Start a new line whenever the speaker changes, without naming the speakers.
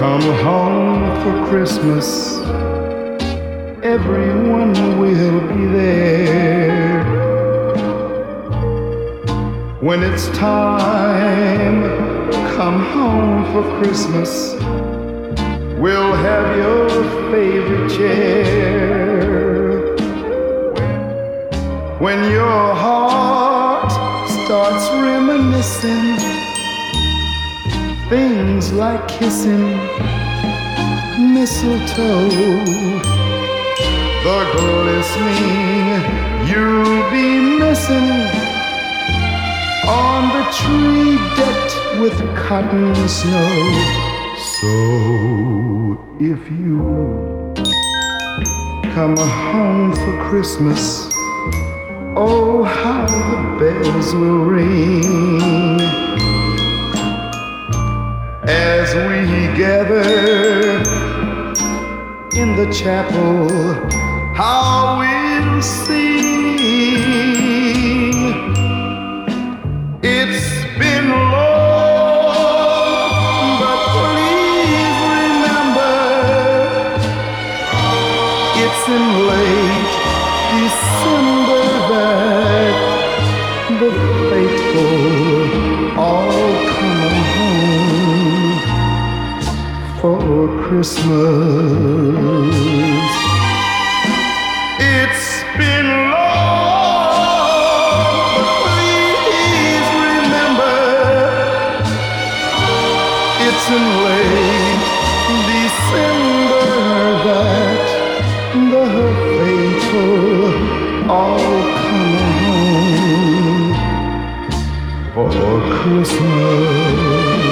for Christmas, everyone will be there. When it's time, come home for Christmas. We'll have your favorite chair. When your heart starts reminiscing things like kissing mistletoe, the glistening you'll be missing. On the tree decked with cotton snow. So if you come home for Christmas, oh how the bells will ring gather in the chapel. How we'll sing. It's been long, but please remember it's in late December Christmas. It's been long, please remember it's in late December that the faithful all come home for Christmas.